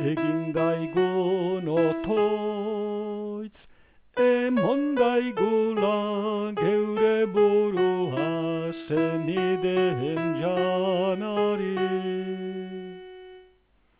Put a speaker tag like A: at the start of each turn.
A: egin daigun otoitz, emon daigula geure burua zenideen janari.